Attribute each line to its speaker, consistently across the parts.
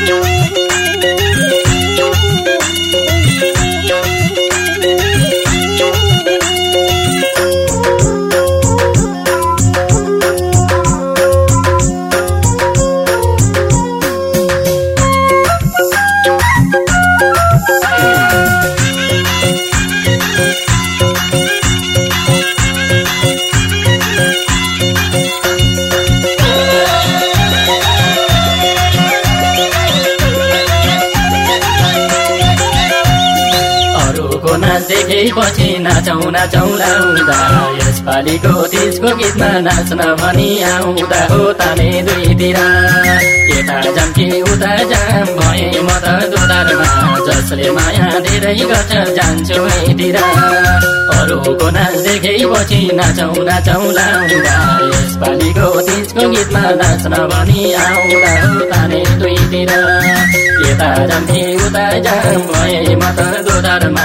Speaker 1: देखेपछि नाचौँ नाचौँ लाउँदा यसपालिको तिजको गीतमा नाच्न भनी आउँदा हो ताने दुईतिर यता जाम्की उता जाम भए म त दोधारमा जसले माया धेरै गर्छ जान्छु यहीँतिर अरूको नाच देखेपछि नाचौँ नाचौँ लाउँदा यसपालिको तिजको गीतमा नाच्न भनी आउँदा हो ताने दुईतिर यता जाम्की उता जाम भए म त दोधारमा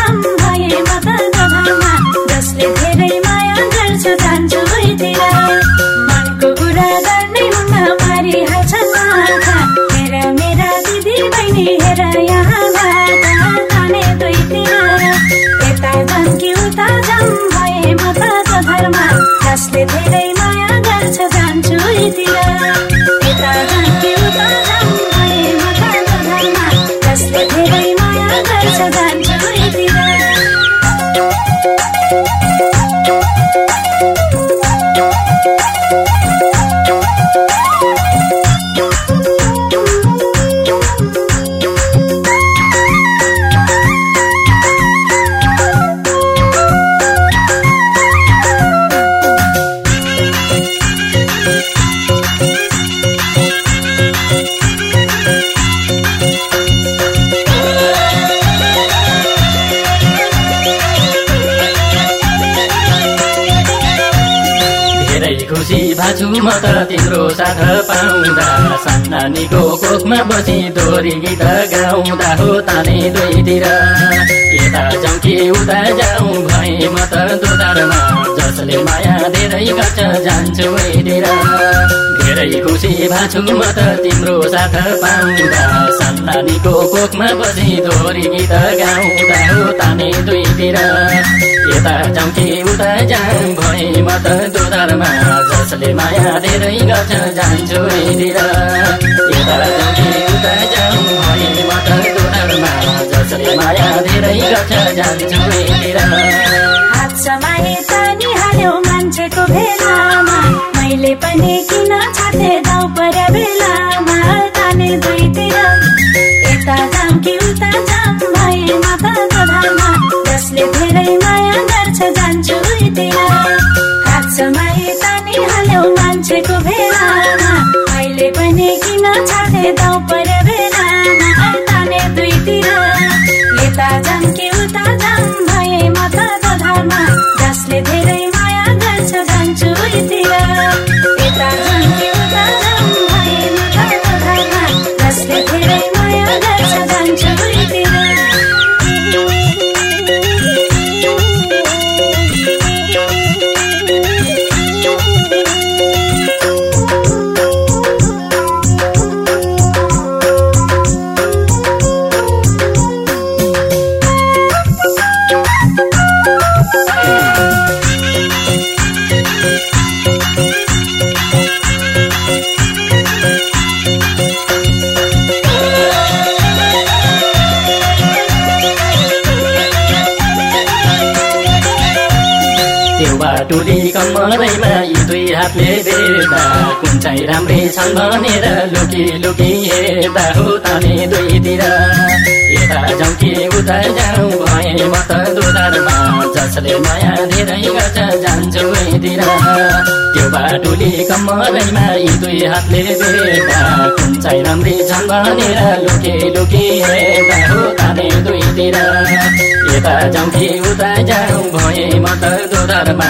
Speaker 1: खुसी भाछु म त तिम्रो साथ पाउँदा। सानानीको कोखमा बसी दोहोरी गीत गाउँदा हो ताने दुईतिर। यता जाउँ कि उता जाउँ भए म त दोधारमा। जसले माया धेरै गर्छ जान्छु धेरै खुसी भाछु म त तिम्रो साथ पाउँदा सानानीको कोखमा बसी दोहोरी गीत गाउँदा हो ताने दुईतिर यता जाउँ कि उता जाउँ भए म त दोधारमा जसले माया धेरै गर्छ जान्छु यहीँतिर यता जाउँ कि उता जाउँ भए म त दोधारमा जसले माया धेरै गर्छ जान्छु यहीँतिर
Speaker 2: हात समाए तानी हाल्यो मान्छेको भेलामा मैले पनि किन छाते गाउँ पर बेलामा ताने दुईतिर यता जाम कि उता जाम भए म त गधामा जसले धेरै माया गर्छ जान्छु यतिर हात समाए
Speaker 1: चाहिँ राम्रै छन् भनेर लुकी लुकी हेर्दा ताने दुईतिर। यता जाउँ कि उता जाउँ भए म त दोधारमा जसले माया धेरै गर्छ जान्छु यतिर त्यो बाटुली कम्मलैमा यी दुई हातले बेटा कुन चाहिँ राम्री छन् भनेर लुके लुके हेर्दा ताने दुईतिर। यता जाउँ कि उता जाउँ भए म त दोधारमा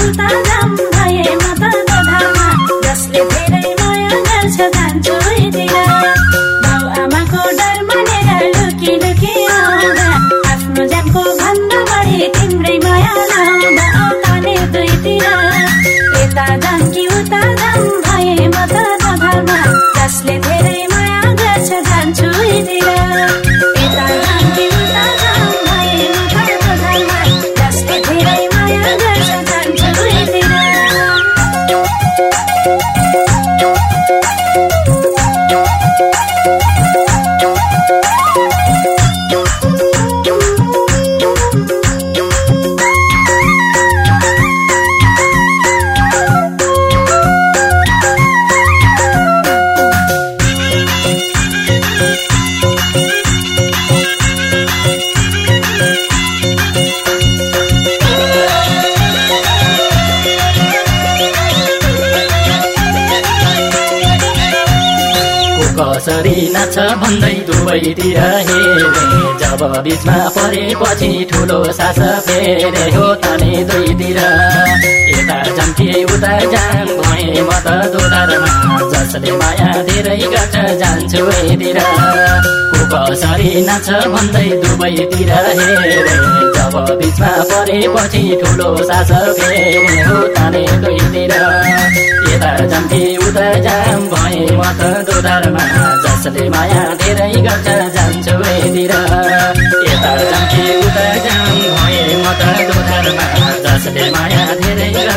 Speaker 2: जाम कि उता जाम भए म त दोधारमा जसले धेरै माया गर्छ जान्छु यतिर को
Speaker 1: कसरी नाच्छ भन्दै दुवैतिर हेरे। जब बिचमा परेपछि ठुलो सास फेरे हो ताने दुईतिर। जम्के उता भए म त दोधारमा जसले माया धेरै गर्छ जान्छु यतिर कसरी नाच्छ भन्दै हेरे जब बिचमा परेपछि ठुलो हो ताने दुईतिर यता जम्के उता जाम भए म त दोधारमा जसले माया धेरै गर्छ जान्छु यतिर यता जम्के उता जाम भए म त दोधारमा जसले माया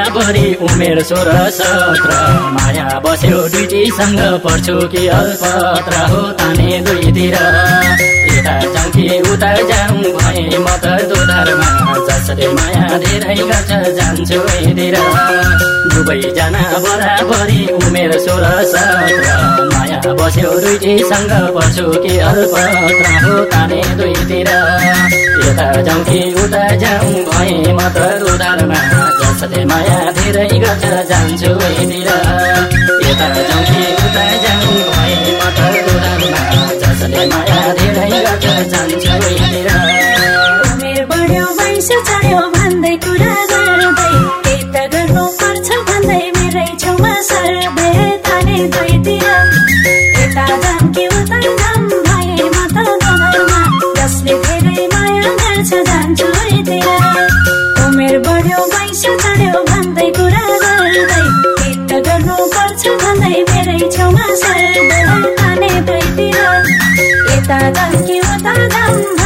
Speaker 1: बराबरी उमेर सोह्र सत्र। माया बस्यो दुईटीसँग पढ्छु कि अल्पत्र हो ताने दुईतिर। यता जाउँ उता जाउँ भए म त दोधारमा जसले माया धेरै गर्छ जान्छु यतिर दुवैजना बराबरी उमेर सोह्र सत्र। बस्यो दुईटीसँग पढ्छु कि अल्पत्र हो ताने दुईतिर। यता जाउँ कि उता जाउँ भए म त दोधारमा जसले माया धेरै गर्छ जान्छु यता जाउँ कि उता जाउँ
Speaker 2: उता जाम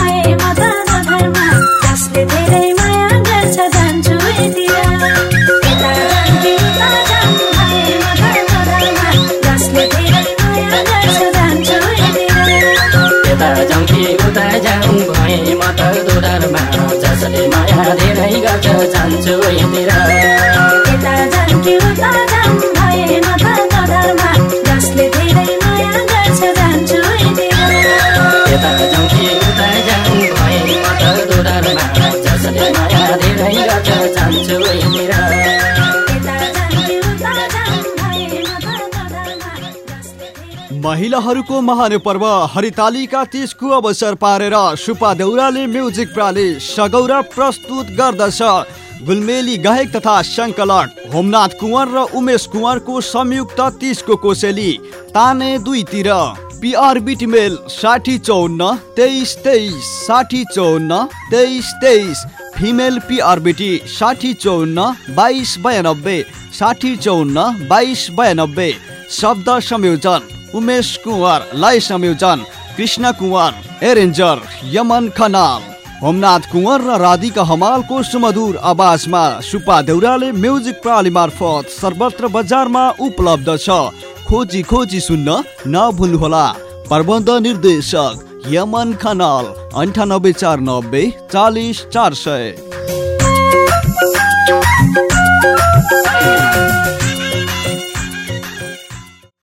Speaker 3: महिलाहरूको महान पर्व। हरितालिका तिजको अवसर पारेर सुपा देउराले म्युजिक प्राली सगौरा प्रस्तुत गर्दछ। गुलमेली गायक तथा सङ्कलक होमनाथ कुँवर र उमेश कुँवरको संयुक्त तिजको कोसेली ताने दुईतिर। पिआरबी मेल साठी चौन्न तेइस तेइस साठी चौन्न तेइस तेइस। फिमेल पिआरबिटी साठी चौन्न बाइस बयानब्बे साठी चौन्न बाइस बयानब्बे। शब्द संयोजन उमेश कुँवर लय संयोजन कृष्ण कुँवर एरेन्जर यमन खनाल। होमनाथ कुँवर र राधिका हमालको सुमधुर आवाजमा सुपा देउराले म्युजिक प्रणाली मार्फत सर्वत्र बजारमा उपलब्ध छ। खोजी खोजी सुन्न नभुल्नुहोला। प्रबन्ध निर्देशक यमन खनाल अन्ठानब्बे चार नब्बे चालिस चार सय।